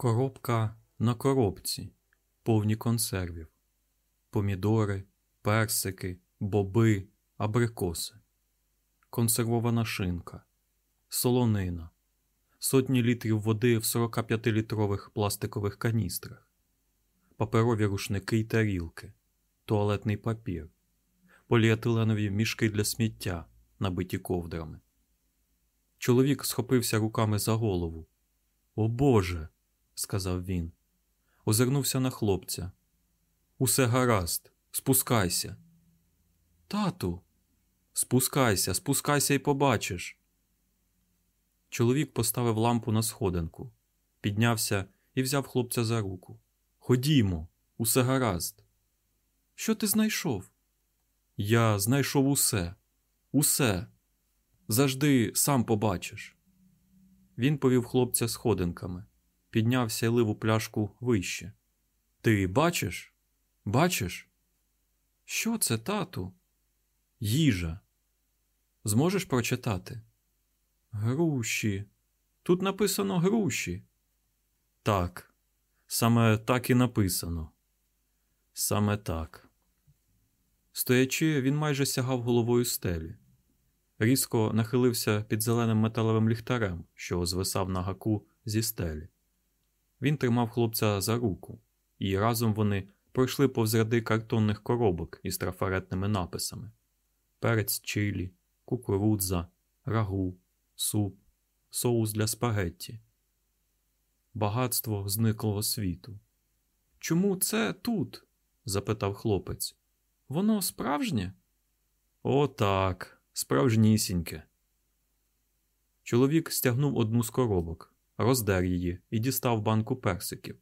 Коробка на коробці, повні консервів, помідори, персики, боби, абрикоси, консервована шинка, солонина, сотні літрів води в 45-літрових пластикових каністрах, паперові рушники й тарілки, туалетний папір, поліетиленові мішки для сміття, набиті ковдрами. Чоловік схопився руками за голову. О Боже! Сказав він. Озирнувся на хлопця. Усе гаразд, спускайся. Тату, спускайся, спускайся і побачиш. Чоловік поставив лампу на сходинку, піднявся і взяв хлопця за руку. Ходімо, усе гаразд. Що ти знайшов? Я знайшов усе, усе. Завжди сам побачиш. Він повів хлопця сходинками піднявся і пляшку вище. Ти бачиш? Бачиш? Що це, тату? Їжа. Зможеш прочитати? Груші. Тут написано груші. Так, саме так і написано. Саме так. Стоячи, він майже сягав головою стелі. Різко нахилився під зеленим металевим ліхтарем, що звисав на гаку зі стелі. Він тримав хлопця за руку, і разом вони пройшли повз ряди картонних коробок із трафаретними написами: перець чилі, кукурудза, рагу, суп, соус для спагетті. Багатство зниклого світу. Чому це тут? запитав хлопець. Воно справжнє? «О, так, справжнісіньке. Чоловік стягнув одну з коробок, роздер її і дістав банку персиків.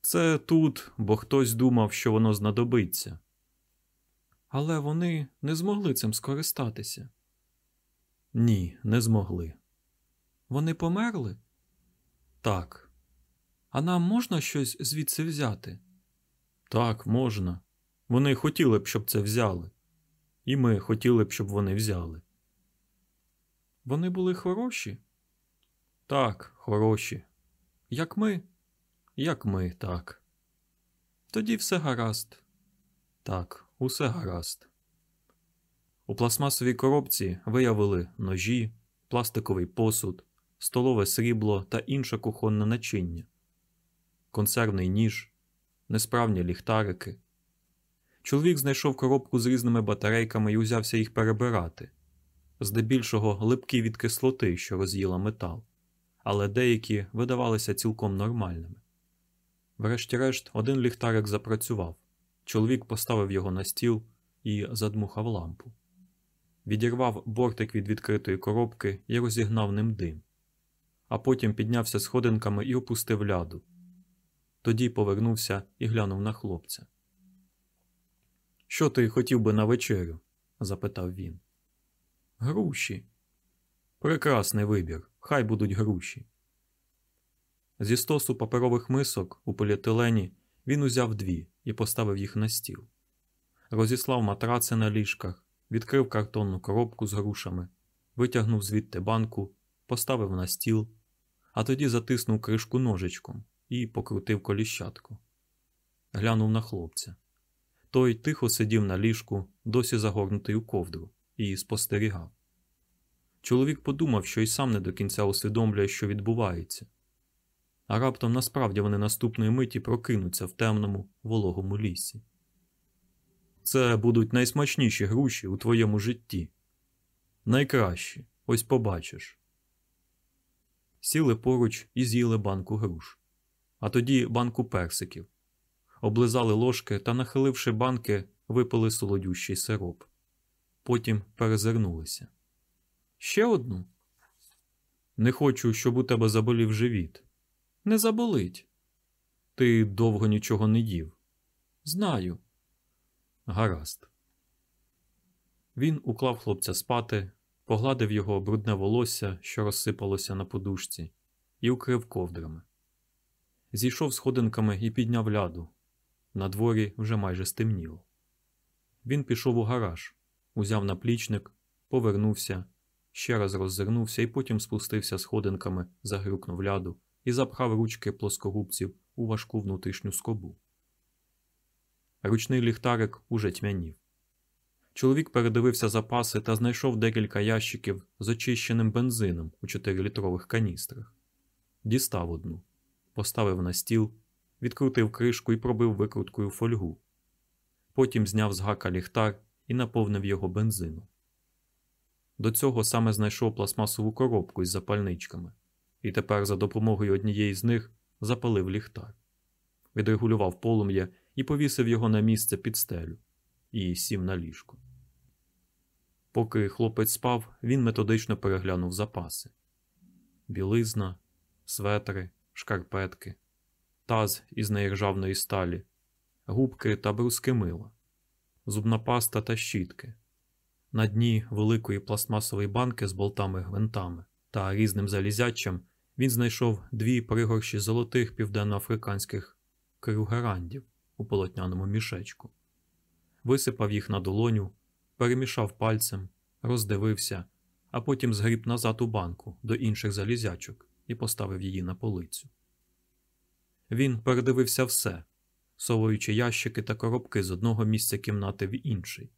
Це тут, бо хтось думав, що воно знадобиться. Але вони не змогли цим скористатися. Ні, не змогли. Вони померли? Так. А нам можна щось звідси взяти? Так, можна. Вони хотіли б, щоб це взяли. І ми хотіли б, щоб вони взяли. Вони були хороші? Так, хороші. Як ми? Як ми, так. Тоді все гаразд. Так, усе гаразд. У пластмасовій коробці виявили ножі, пластиковий посуд, столове срібло та інше кухонне начиння, консервний ніж, несправні ліхтарики. Чоловік знайшов коробку з різними батарейками і узявся їх перебирати, здебільшого липкі від кислоти, що роз'їла метал але деякі видавалися цілком нормальними. Врешті-решт, один ліхтарик запрацював. Чоловік поставив його на стіл і задмухав лампу. Відірвав бортик від відкритої коробки і розігнав ним дим, а потім піднявся сходинками і опустив ляду. Тоді повернувся і глянув на хлопця. Що ти хотів би на вечерю? запитав він. Груші. Прекрасний вибір. Хай будуть груші. Зі стосу паперових мисок у поліетилені він узяв дві і поставив їх на стіл. Розіслав матраци на ліжках, відкрив картонну коробку з грушами, витягнув звідти банку, поставив на стіл, а тоді затиснув кришку ножичком і покрутив коліщатку. Глянув на хлопця. Той тихо сидів на ліжку, досі загорнутий у ковдру, і спостерігав. Чоловік подумав, що й сам не до кінця усвідомлює, що відбувається, а раптом насправді вони наступної миті прокинуться в темному вологому лісі. Це будуть найсмачніші груші у твоєму житті. Найкращі, ось побачиш. Сіли поруч і з'їли банку груш, а тоді банку персиків, облизали ложки та, нахиливши банки, випили солодющий сироп. Потім перезирнулися. Ще одну. Не хочу, щоб у тебе заболів живіт. Не заболить. Ти довго нічого не їв. Знаю. Гаразд. Він уклав хлопця спати, погладив його брудне волосся, що розсипалося на подушці, і укрив ковдрами. Зійшов сходинками і підняв ляду. На дворі вже майже стемніло. Він пішов у гараж, узяв наплічник, повернувся ще раз роззирнувся і потім спустився сходинками, загрюкнув ляду і запхав ручки плоскогубців у важку внутрішню скобу. Ручний ліхтарик уже тьмянів. Чоловік передивився запаси та знайшов декілька ящиків з очищеним бензином у 4-літрових каністрах. Дістав одну, поставив на стіл, відкрутив кришку і пробив викруткою фольгу. Потім зняв з гака ліхтар і наповнив його бензином. До цього саме знайшов пластмасову коробку із запальничками, і тепер за допомогою однієї з них запалив ліхтар, відрегулював полум'я і повісив його на місце під стелю і сів на ліжко. Поки хлопець спав, він методично переглянув запаси: білизна, светри, шкарпетки, таз із неіржавної сталі, губки та бруски мила, зубна паста та щітки. На дні великої пластмасової банки з болтами-гвинтами та різним залізячем він знайшов дві пригорші золотих південноафриканських крюгерандів у полотняному мішечку, висипав їх на долоню, перемішав пальцем, роздивився, а потім згріб назад у банку до інших залізячок і поставив її на полицю. Він передивився все, совуючи ящики та коробки з одного місця кімнати в інший.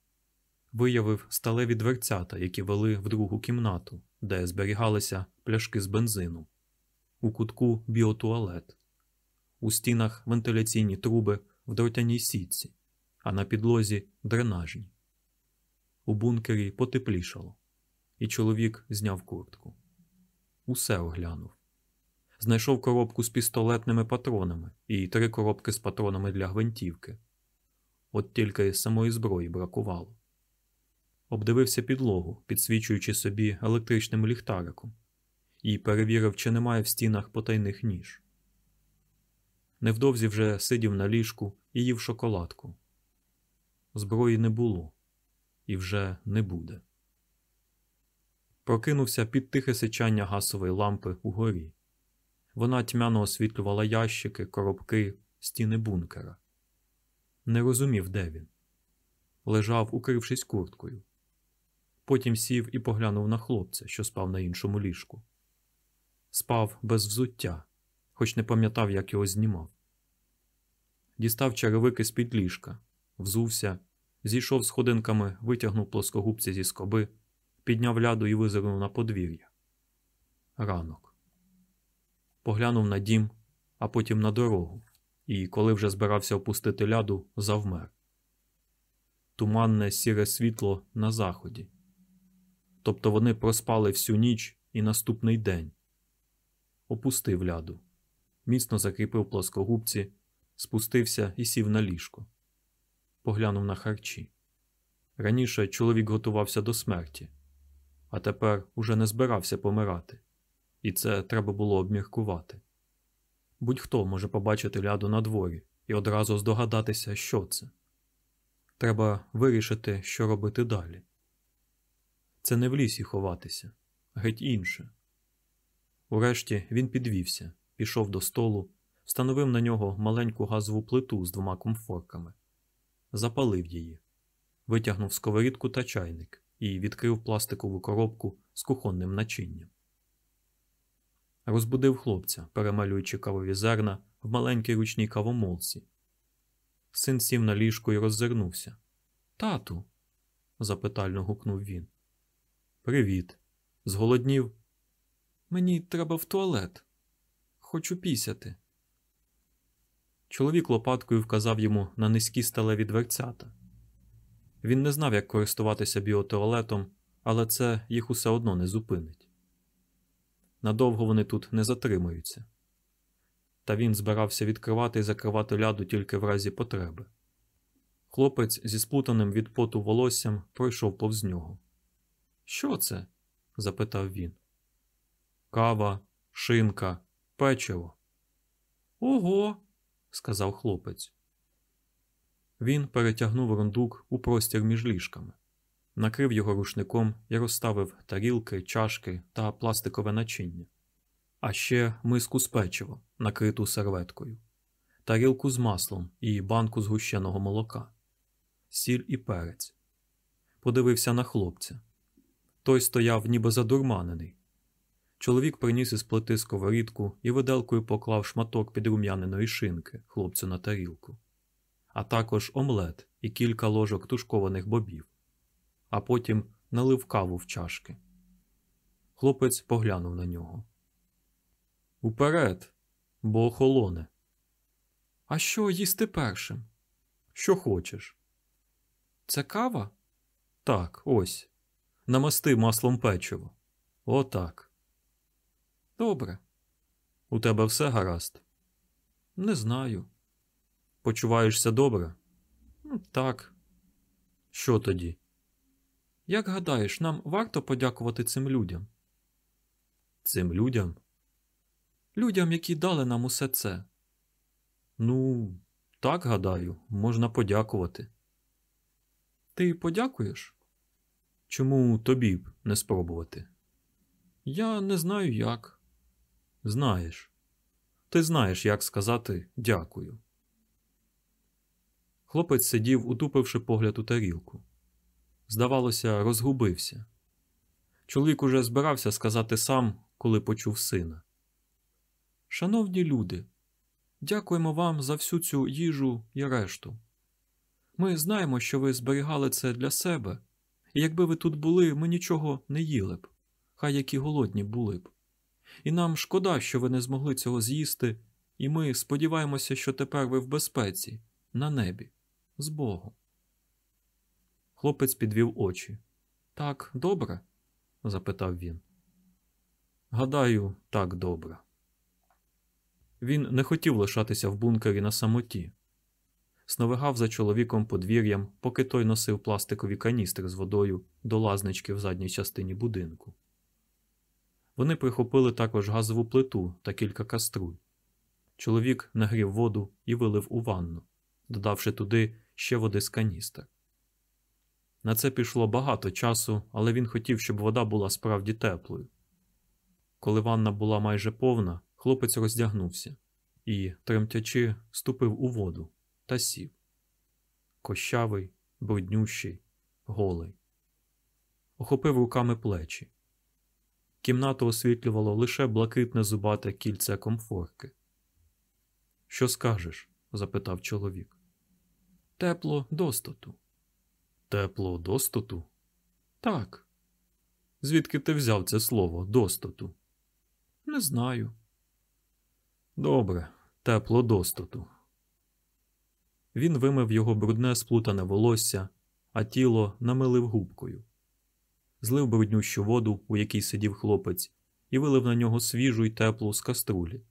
Виявив сталеві дверцята, які вели в другу кімнату, де зберігалися пляшки з бензином, у кутку біотуалет, у стінах вентиляційні труби в дротяній сітці, а на підлозі дренажні. У бункері потеплішало, і чоловік зняв куртку. Усе оглянув. Знайшов коробку з пістолетними патронами і три коробки з патронами для гвинтівки. От тільки самої зброї бракувало. Обдивився підлогу, підсвічуючи собі електричним ліхтариком, і перевірив, чи немає в стінах потайних ніж. Невдовзі вже сидів на ліжку і їв шоколадку. Зброї не було і вже не буде. Прокинувся під тихе сичання гасової лампи угорі. Вона тьмяно освітлювала ящики, коробки, стіни бункера. Не розумів, де він. Лежав, укрившись курткою. Потім сів і поглянув на хлопця, що спав на іншому ліжку. Спав без взуття, хоч не пам'ятав, як його знімав. Дістав черевики з під ліжка, взувся, зійшов сходинками, витягнув плоскогубці зі скоби, підняв ляду і визирнув на подвір'я. Ранок. Поглянув на дім, а потім на дорогу, і, коли вже збирався опустити ляду, завмер. Туманне сіре світло на заході. Тобто вони проспали всю ніч і наступний день. Опустив ляду, міцно закріпив плоскогубці, спустився і сів на ліжко. Поглянув на харчі. Раніше чоловік готувався до смерті, а тепер уже не збирався помирати, і це треба було обміркувати. Будь-хто може побачити ляду на дворі і одразу здогадатися, що це. Треба вирішити, що робити далі. Це не в лісі ховатися, геть інше. Урешті він підвівся, пішов до столу, встановив на нього маленьку газову плиту з двома комфорками, запалив її, витягнув сковорідку та чайник і відкрив пластикову коробку з кухонним начинням. Розбудив хлопця, перемалюючи кавові зерна в маленькій ручній кавомолці. Син сів на ліжку і роззирнувся. Тату. запитально гукнув він. Привіт. Зголоднів? Мені треба в туалет. Хочу пісяти. Чоловік лопаткою вказав йому на низькі сталеві дверцята. Він не знав, як користуватися біотуалетом, але це їх усе одно не зупинить. Надовго вони тут не затримаються. Та він збирався відкривати і закривати ляду тільки в разі потреби. Хлопець зі сплутаним від поту волоссям пройшов повз нього. Що це? запитав він. Кава, шинка, печиво. Ого, сказав хлопець. Він перетягнув рундук у простір між ліжками, накрив його рушником і розставив тарілки, чашки та пластикове начиння, а ще миску з печивом, накриту серветкою, тарілку з маслом і банку згущеного молока, сіль і перець. Подивився на хлопця. Той стояв, ніби задурманений. Чоловік приніс із плити сковорідку і виделкою поклав шматок підрум'яненої шинки хлопцю на тарілку, а також омлет і кілька ложок тушкованих бобів, а потім налив каву в чашки. Хлопець поглянув на нього. Уперед, бо охолоне. А що їсти першим? Що хочеш? Це кава? Так, ось. Намасти маслом печиво. Отак. Добре. У тебе все гаразд? Не знаю. Почуваєшся добре? «Ну, Так. Що тоді? Як гадаєш, нам варто подякувати цим людям? Цим людям? Людям, які дали нам усе це. Ну, так гадаю, можна подякувати. Ти подякуєш? Чому тобі б не спробувати? Я не знаю як. Знаєш. Ти знаєш, як сказати дякую. Хлопець сидів, утупивши погляд у тарілку. Здавалося, розгубився. Чоловік уже збирався сказати сам, коли почув сина. Шановні люди, дякуємо вам за всю цю їжу і решту. Ми знаємо, що ви зберігали це для себе, якби ви тут були, ми нічого не їли б, хай які голодні були б. І нам шкода, що ви не змогли цього з'їсти, і ми сподіваємося, що тепер ви в безпеці, на небі, з Богом. Хлопець підвів очі. Так, добре? запитав він. Гадаю, так добре. Він не хотів лишатися в бункері на самоті. Сновигав за чоловіком подвір'ям, поки той носив пластикові каністри з водою до лазнички в задній частині будинку. Вони прихопили також газову плиту та кілька каструй. Чоловік нагрів воду і вилив у ванну, додавши туди ще води з каністр. На це пішло багато часу, але він хотів, щоб вода була справді теплою. Коли ванна була майже повна, хлопець роздягнувся і, тремтячи, ступив у воду та сів. Кощавий, бруднющий, голий. Охопив руками плечі. Кімнату освітлювало лише блакитне зубате кільце комфорки. Що скажеш? запитав чоловік. Тепло достоту. Тепло достоту? Так. Звідки ти взяв це слово достоту? Не знаю. Добре, тепло достоту. Він вимив його брудне сплутане волосся, а тіло намилив губкою. Злив бруднющу воду, у якій сидів хлопець, і вилив на нього свіжу й теплу з каструлі.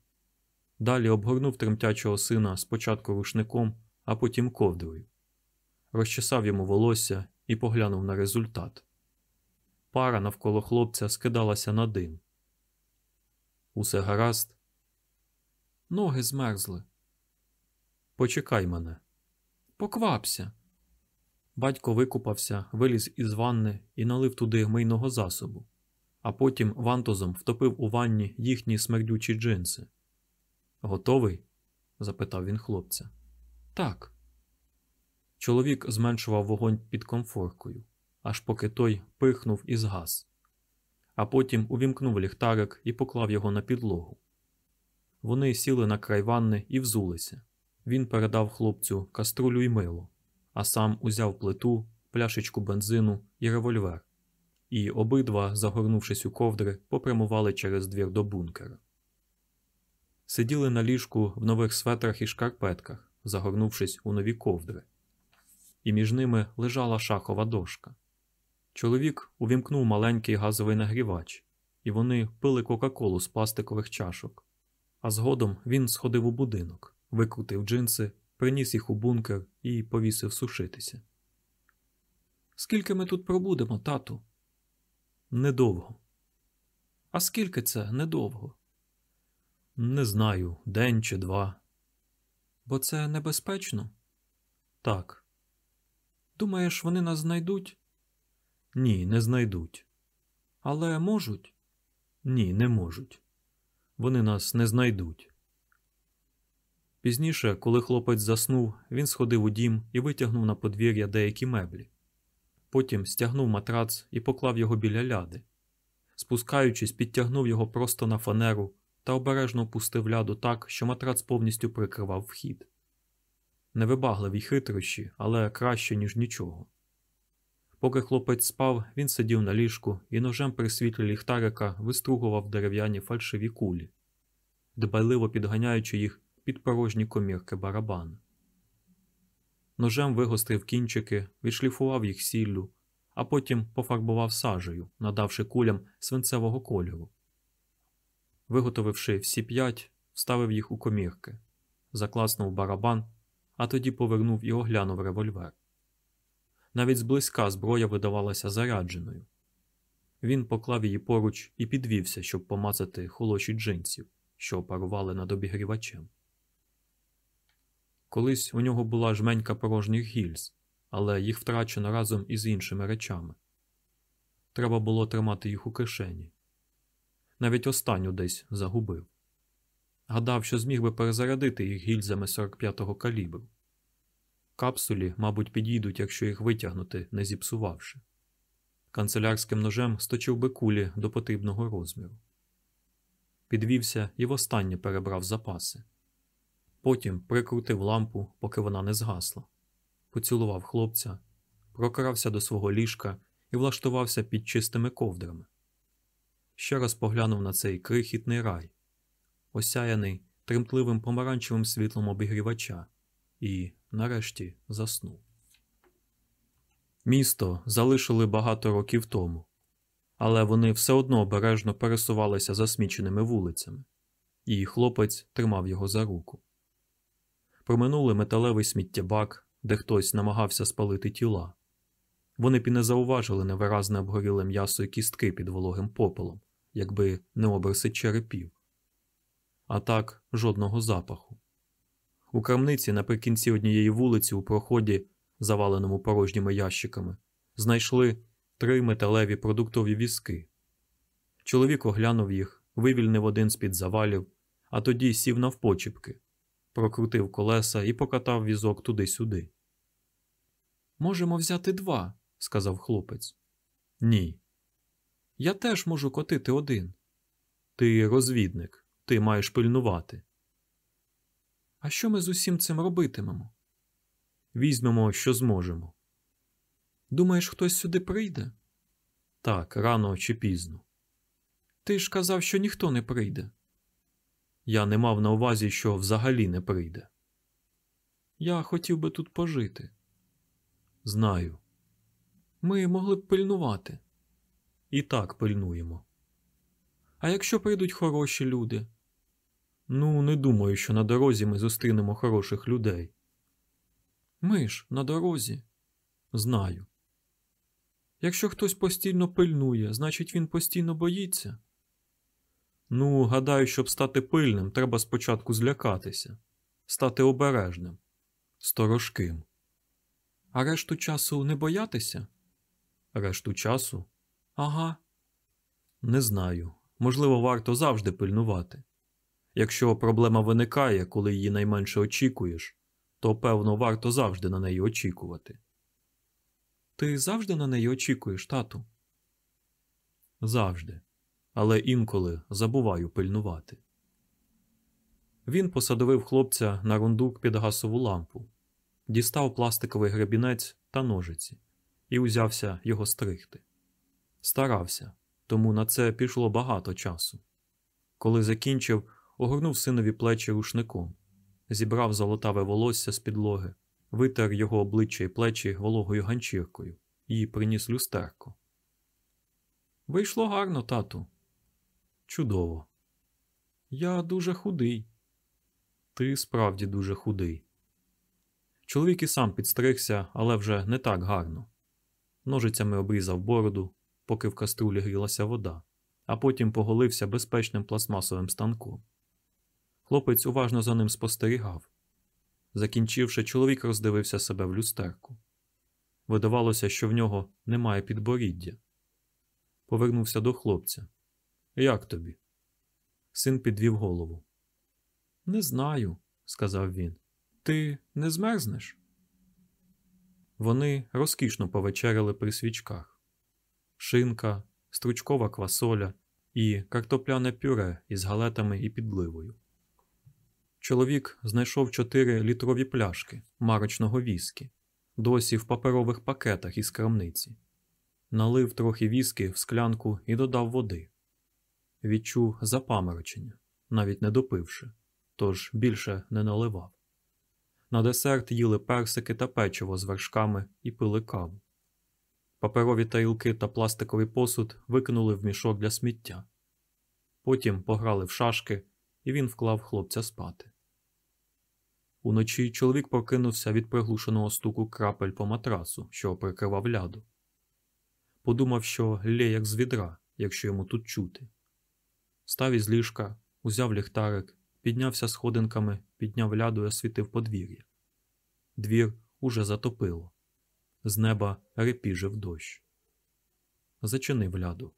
Далі обгорнув тремтячого сина спочатку рушником, а потім ковдрою. Розчесав йому волосся і поглянув на результат. Пара навколо хлопця скидалася на дим. Усе гаразд. Ноги змерзли. Почекай мене. Поквапся. Батько викупався, виліз із ванни і налив туди мийного засобу, а потім вантузом втопив у ванні їхні смердючі джинси. Готовий? запитав він хлопця. Так. Чоловік зменшував вогонь під комфоркою, аж поки той пихнув і згас, а потім увімкнув ліхтарик і поклав його на підлогу. Вони сіли на край ванни і взулися. Він передав хлопцю каструлю й мило, а сам узяв плиту, пляшечку бензину і револьвер, і обидва, загорнувшись у ковдри, попрямували через двір до бункера. Сиділи на ліжку в нових светрах і шкарпетках, загорнувшись у нові ковдри, і між ними лежала шахова дошка. Чоловік увімкнув маленький газовий нагрівач, і вони пили Кока-Колу з пластикових чашок. А згодом він сходив у будинок, викрутив джинси, приніс їх у бункер і повісив сушитися. Скільки ми тут пробудемо, тату? Недовго. А скільки це недовго? Не знаю, день чи два. Бо це небезпечно? Так. Думаєш, вони нас знайдуть? Ні, не знайдуть. Але можуть? Ні, не можуть. Вони нас не знайдуть. Пізніше, коли хлопець заснув, він сходив у дім і витягнув на подвір'я деякі меблі. Потім стягнув матрац і поклав його біля ляди. Спускаючись, підтягнув його просто на фанеру та обережно опустив ляду так, що матрац повністю прикривав вхід. Невибагливі хитрощі, але краще, ніж нічого. Поки хлопець спав, він сидів на ліжку і ножем при світлі ліхтарика вистругував дерев'яні фальшиві кулі, дбайливо підганяючи їх під порожні комірки барабана. Ножем вигострив кінчики, відшліфував їх сіллю, а потім пофарбував сажею, надавши кулям свинцевого кольору. Виготовивши всі п'ять, вставив їх у комірки, закласнув барабан, а тоді повернув і оглянув револьвер. Навіть зблизька зброя видавалася зарядженою. Він поклав її поруч і підвівся, щоб помацати холоші джинсів, що парували над обігрівачем. Колись у нього була жменька порожніх гільз, але їх втрачено разом із іншими речами. Треба було тримати їх у кишені. Навіть останню десь загубив. Гадав, що зміг би перезарядити їх гільзами 45-го калібру. Капсулі, мабуть, підійдуть, якщо їх витягнути, не зіпсувавши. Канцелярським ножем сточив би кулі до потрібного розміру. Підвівся і востаннє перебрав запаси. Потім прикрутив лампу, поки вона не згасла, поцілував хлопця, прокрався до свого ліжка і влаштувався під чистими ковдрами. Ще раз поглянув на цей крихітний рай, осяяний тремтливим помаранчевим світлом обігрівача, і, нарешті, заснув. Місто залишили багато років тому, але вони все одно обережно пересувалися засміченими вулицями, і хлопець тримав його за руку. Проминули металевий сміттєбак, де хтось намагався спалити тіла. Вони б і не зауважили невиразне обгоріле м'ясо і кістки під вологим попелом, якби не обриси черепів. А так жодного запаху. У крамниці наприкінці однієї вулиці у проході, заваленому порожніми ящиками, знайшли три металеві продуктові візки. Чоловік оглянув їх, вивільнив один з під завалів, а тоді сів навпочіпки, прокрутив колеса і покатав візок туди-сюди. Можемо взяти два, сказав хлопець. Ні. Я теж можу котити один. Ти розвідник, ти маєш пильнувати. А що ми з усім цим робитимемо? Візьмемо, що зможемо. Думаєш, хтось сюди прийде? Так, рано чи пізно. Ти ж казав, що ніхто не прийде. Я не мав на увазі, що взагалі не прийде. Я хотів би тут пожити. Знаю. Ми могли б пильнувати. І так пильнуємо. А якщо прийдуть хороші люди? Ну, не думаю, що на дорозі ми зустрінемо хороших людей. Ми ж на дорозі. Знаю. Якщо хтось постійно пильнує, значить він постійно боїться. Ну, гадаю, щоб стати пильним, треба спочатку злякатися, стати обережним, сторожким. А решту часу не боятися? Решту часу? Ага. Не знаю. Можливо, варто завжди пильнувати. Якщо проблема виникає, коли її найменше очікуєш, то певно варто завжди на неї очікувати. Ти завжди на неї очікуєш, тату? Завжди. Але інколи забуваю пильнувати. Він посадовив хлопця на рундук під гасову лампу, дістав пластиковий гребінець та ножиці і узявся його стригти. Старався, тому на це пішло багато часу. Коли закінчив, огорнув синові плечі рушником, зібрав золотаве волосся з підлоги, витер його обличчя і плечі вологою ганчіркою і приніс люстерко. Вийшло гарно, тату. Чудово. Я дуже худий. Ти справді дуже худий. Чоловік і сам підстригся, але вже не так гарно. Ножицями обрізав бороду, поки в каструлі грілася вода, а потім поголився безпечним пластмасовим станком. Хлопець уважно за ним спостерігав. Закінчивши, чоловік роздивився себе в люстерку. Видавалося, що в нього немає підборіддя. Повернувся до хлопця. Як тобі? Син підвів голову. Не знаю, сказав він. Ти не змерзнеш? Вони розкішно повечеряли при свічках. Шинка, стручкова квасоля і картопляне пюре із галетами і підливою. Чоловік знайшов чотири літрові пляшки марочного віскі, досі в паперових пакетах із крамниці, налив трохи віскі в склянку і додав води. Відчув запаморочення, навіть не допивши, тож більше не наливав. На десерт їли персики та печиво з вершками і пили каву. Паперові тарілки та пластиковий посуд викинули в мішок для сміття. Потім пограли в шашки, і він вклав хлопця спати. Уночі чоловік прокинувся від приглушеного стуку крапель по матрасу, що прикривав ляду. Подумав, що лє як з відра, якщо йому тут чути. Став із ліжка, узяв ліхтарик, піднявся сходинками, підняв ляду і освітив подвір'я. Двір уже затопило. З неба репіжив дощ. Зачинив ляду.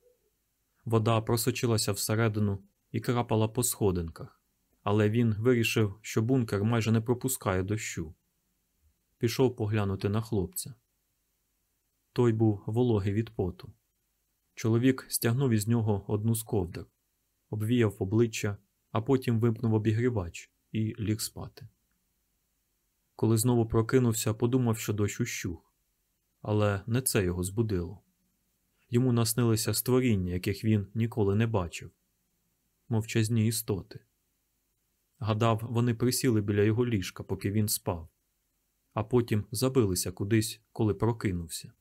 Вода просочилася всередину і крапала по сходинках, але він вирішив, що бункер майже не пропускає дощу. Пішов поглянути на хлопця. Той був вологий від поту. Чоловік стягнув із нього одну з ковдр, обвіяв обличчя, а потім вимкнув обігрівач і ліг спати. Коли знову прокинувся, подумав, що дощ ущух, але не це його збудило. Йому наснилися створіння, яких він ніколи не бачив мовчазні істоти. Гадав, вони присіли біля його ліжка, поки він спав, а потім забилися кудись, коли прокинувся.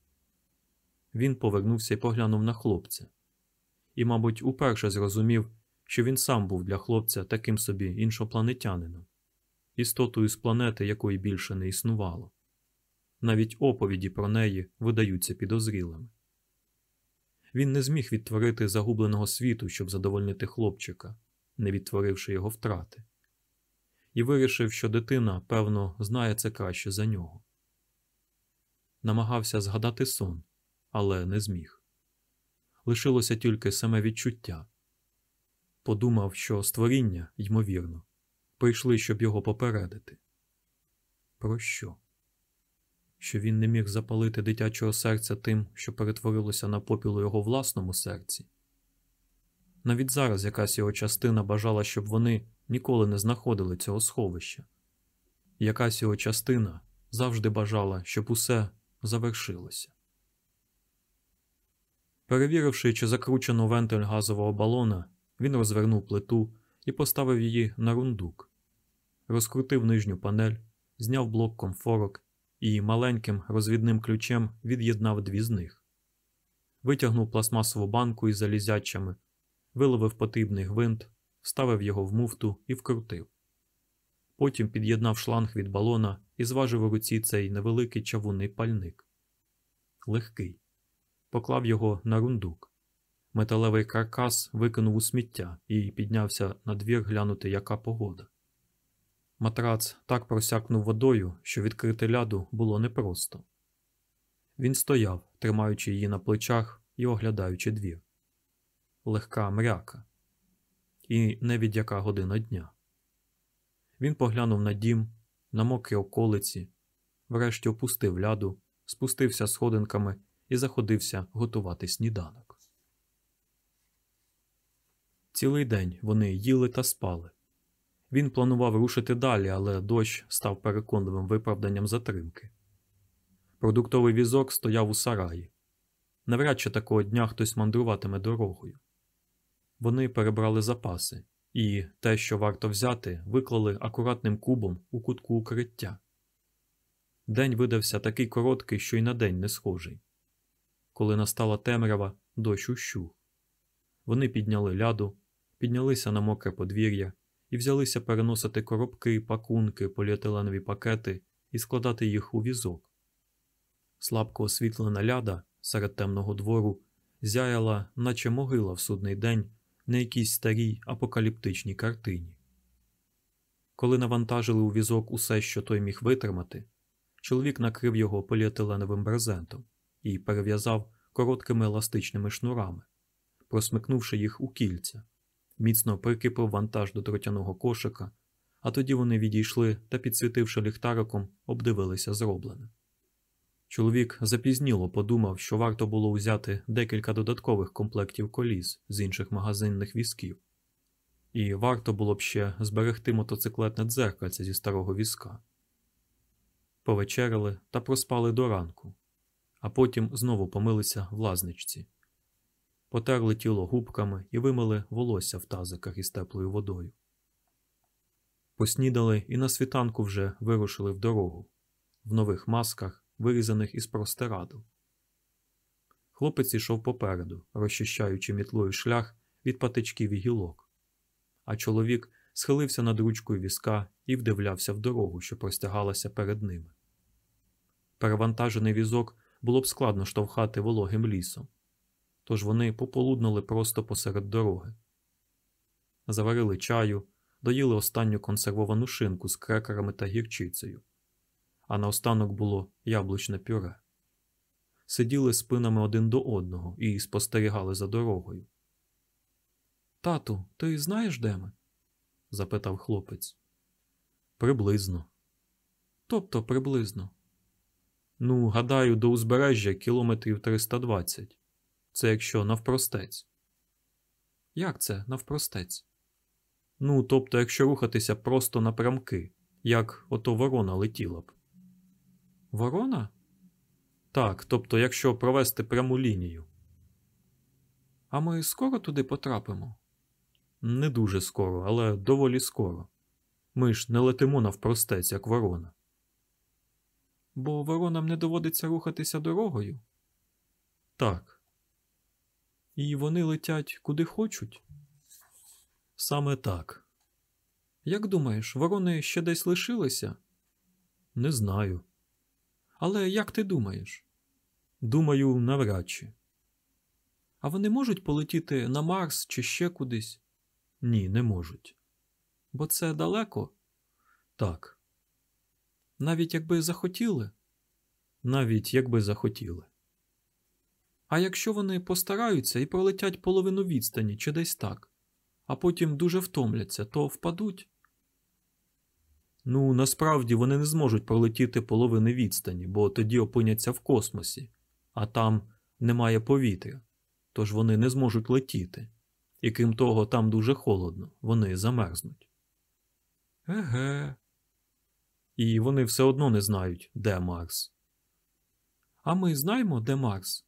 Він повернувся і поглянув на хлопця, і, мабуть, уперше зрозумів, що він сам був для хлопця таким собі іншопланетянином, істотою з планети, якої більше не існувало. Навіть оповіді про неї видаються підозрілими. Він не зміг відтворити загубленого світу, щоб задовольнити хлопчика, не відтворивши його втрати, і вирішив, що дитина, певно, знає це краще за нього. Намагався згадати сон, але не зміг. Лишилося тільки саме відчуття. Подумав, що створіння, ймовірно, прийшли, щоб його попередити. Про що? Що він не міг запалити дитячого серця тим, що перетворилося на попіл у його власному серці. Навіть зараз якась його частина бажала, щоб вони ніколи не знаходили цього сховища. Якась його частина завжди бажала, щоб усе завершилося. Перевіривши, чи закручено вентиль газового балона, він розвернув плиту і поставив її на рундук, розкрутив нижню панель, зняв блок комфорок і маленьким розвідним ключем від'єднав дві з них, витягнув пластмасову банку із залізячами, виловив потрібний гвинт, вставив його в муфту і вкрутив. Потім під'єднав шланг від балона і зважив у руці цей невеликий чавунний пальник. Легкий. Поклав його на рундук. Металевий каркас викинув у сміття і піднявся на двір глянути, яка погода. Матрац так просякнув водою, що відкрити ляду було непросто. Він стояв, тримаючи її на плечах і оглядаючи двір. Легка мряка. І не від яка година дня. Він поглянув на дім, на мокрі околиці, врешті опустив ляду, спустився сходинками і заходився готувати сніданок. Цілий день вони їли та спали. Він планував рушити далі, але дощ став переконливим виправданням затримки. Продуктовий візок стояв у сараї. Навряд чи такого дня хтось мандруватиме дорогою. Вони перебрали запаси і те, що варто взяти, виклали акуратним кубом у кутку укриття. День видався такий короткий, що й на день не схожий. Коли настала темрява, дощ ущух. Вони підняли ляду, піднялися на мокре подвір'я і взялися переносити коробки, пакунки, поліетиленові пакети і складати їх у візок. Слабко освітлена ляда серед темного двору зяяла, наче могила в судний день на якійсь старій апокаліптичній картині. Коли навантажили у візок усе, що той міг витримати, чоловік накрив його поліетиленовим брезентом і перев'язав короткими еластичними шнурами, просмикнувши їх у кільця міцно прикипив вантаж до дротяного кошика, а тоді вони відійшли та, підсвітивши ліхтариком, обдивилися зроблене. Чоловік запізніло подумав, що варто було взяти декілька додаткових комплектів коліс з інших магазинних візків, і варто було б ще зберегти мотоциклетне дзеркальце зі старого візка. Повечеряли та проспали до ранку, а потім знову помилися в лазничці. Потерли тіло губками і вимили волосся в тазиках із теплою водою. Поснідали і на світанку вже вирушили в дорогу в нових масках, вирізаних із простирадл. Хлопець ішов попереду, розчищаючи мітлою шлях від патичків і гілок, а чоловік схилився над ручкою візка і вдивлявся в дорогу, що простягалася перед ними. Перевантажений візок було б складно штовхати вологим лісом, тож вони пополуднули просто посеред дороги. Заварили чаю, доїли останню консервовану шинку з крекерами та гірчицею, а наостанок було яблучне пюре. Сиділи спинами один до одного і спостерігали за дорогою. Тату, ти знаєш, де ми? запитав хлопець. Приблизно. Тобто приблизно. Ну, гадаю, до узбережжя кілометрів 320. Це якщо навпростець. Як це навпростець? Ну, тобто, якщо рухатися просто напрямки, як ото ворона летіла б. Ворона? Так, тобто, якщо провести пряму лінію. А ми скоро туди потрапимо? Не дуже скоро, але доволі скоро. Ми ж не летимо навпростець, як ворона. Бо воронам не доводиться рухатися дорогою? Так. І вони летять куди хочуть? Саме так. Як думаєш, ворони ще десь лишилися? Не знаю. Але як ти думаєш? Думаю, навряд чи. А вони можуть полетіти на Марс чи ще кудись? Ні, не можуть. Бо це далеко? Так. Навіть якби захотіли? Навіть якби захотіли. А якщо вони постараються і пролетять половину відстані чи десь так, а потім дуже втомляться, то впадуть? Ну, насправді вони не зможуть пролетіти половини відстані, бо тоді опиняться в космосі, а там немає повітря, тож вони не зможуть летіти. І крім того, там дуже холодно, вони замерзнуть. Еге. І вони все одно не знають, де Марс. А ми знаємо, де Марс?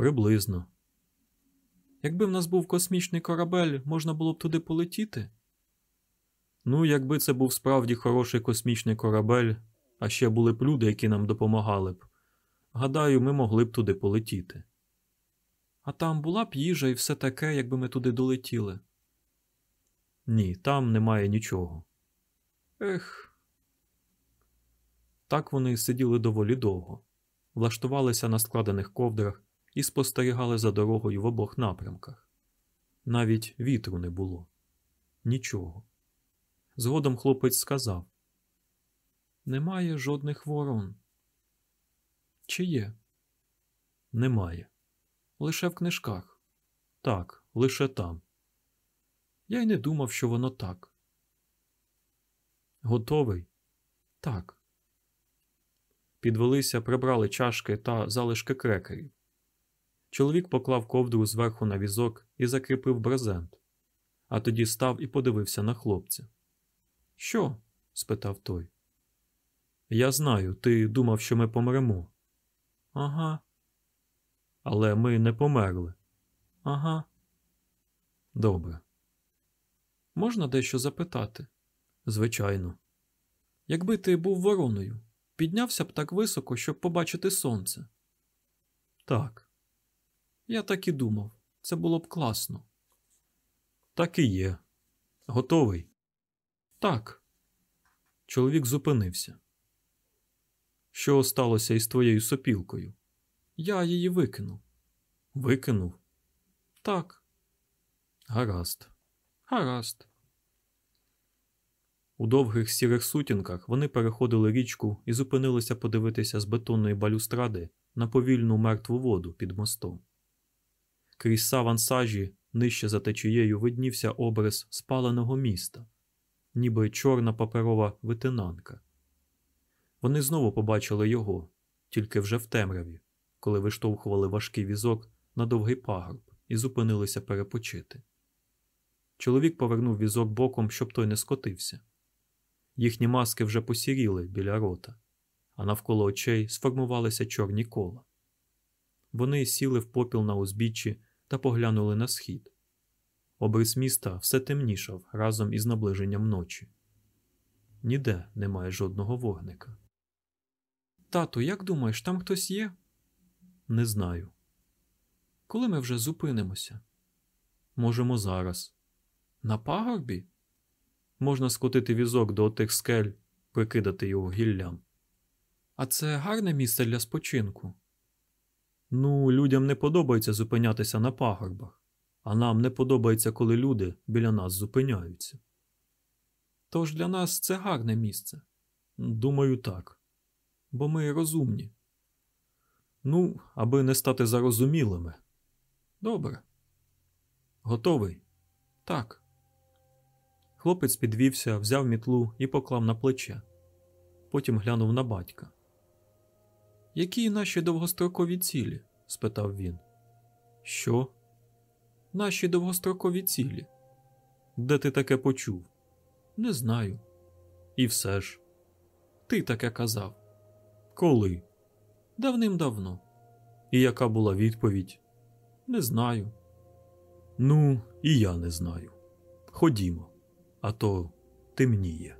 Приблизно. Якби в нас був космічний корабель, можна було б туди полетіти? Ну, якби це був справді хороший космічний корабель, а ще були б люди, які нам допомагали б. Гадаю, ми могли б туди полетіти. А там була б їжа і все таке, якби ми туди долетіли. Ні, там немає нічого. Ех. Так вони сиділи доволі довго, влаштувалися на складених ковдрах і спостерігали за дорогою в обох напрямках. Навіть вітру не було. Нічого. Згодом хлопець сказав: Немає жодних ворон. Чи є? Немає. Лише в книжках. Так, лише там. Я й не думав, що воно так. Готовий? Так. Підвелися, прибрали чашки та залишки крекерів. Чоловік поклав ковдру зверху на візок і закріпив брезент, а тоді став і подивився на хлопця. Що? спитав той. Я знаю, ти думав, що ми помремо. Ага. Але ми не померли. Ага. Добре. Можна дещо запитати? Звичайно. Якби ти був вороною, піднявся б так високо, щоб побачити сонце. Так. Я так і думав. Це було б класно. Так і є. Готовий? Так. Чоловік зупинився. Що сталося із твоєю сопілкою? Я її викинув. Викинув? Так. Гаразд. Гаразд. У довгих сірих сутінках вони переходили річку і зупинилися подивитися з бетонної балюстради на повільну мертву воду під мостом. Крізь саван сажі, нижче за течією, виднівся образ спаленого міста, ніби чорна паперова витинанка. Вони знову побачили його, тільки вже в темряві, коли виштовхували важкий візок на довгий пагорб і зупинилися перепочити. Чоловік повернув візок боком, щоб той не скотився. Їхні маски вже посіріли біля рота, а навколо очей сформувалися чорні кола. Вони сіли в попіл на узбіччі та поглянули на схід. Обрис міста все темнішав разом із наближенням ночі. Ніде немає жодного вогника. Тату, як думаєш, там хтось є? Не знаю. Коли ми вже зупинимося? Можемо зараз. На пагорбі? Можна скотити візок до отих скель, прикидати його гіллям. А це гарне місце для спочинку. Ну, людям не подобається зупинятися на пагорбах, а нам не подобається, коли люди біля нас зупиняються. Тож для нас це гарне місце. Думаю, так. Бо ми розумні. Ну, аби не стати зарозумілими. Добре. Готовий? Так. Хлопець підвівся, взяв мітлу і поклав на плече. Потім глянув на батька. Які наші довгострокові цілі? спитав він. Що? Наші довгострокові цілі. Де ти таке почув? Не знаю. І все ж. Ти таке казав. Коли? Давним-давно. І яка була відповідь? Не знаю. Ну, і я не знаю. Ходімо, а то темніє.